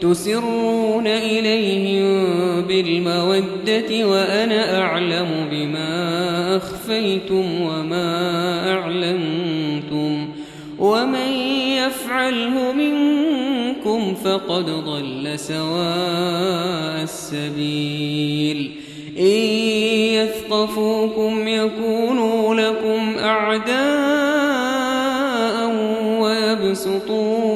تسرون إليهم بالمودة وأنا أعلم بما أخفيتم وما أعلنتم ومن يفعله منكم فقد ضل سواء السبيل إن يثقفوكم يكونوا لكم أعداء ويبسطوا إليكم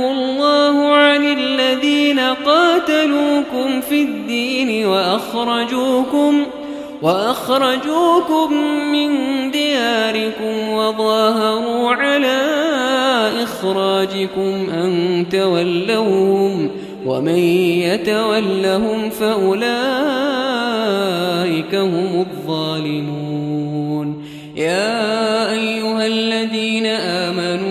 قاتلوكم في الدين وأخرجوكم وأخرجوكم من دياركم وظاهروا على إخراجكم أن تولوهم ومن يتولهم فأولئك هم الظالمون. يا أيها الذين آمنوا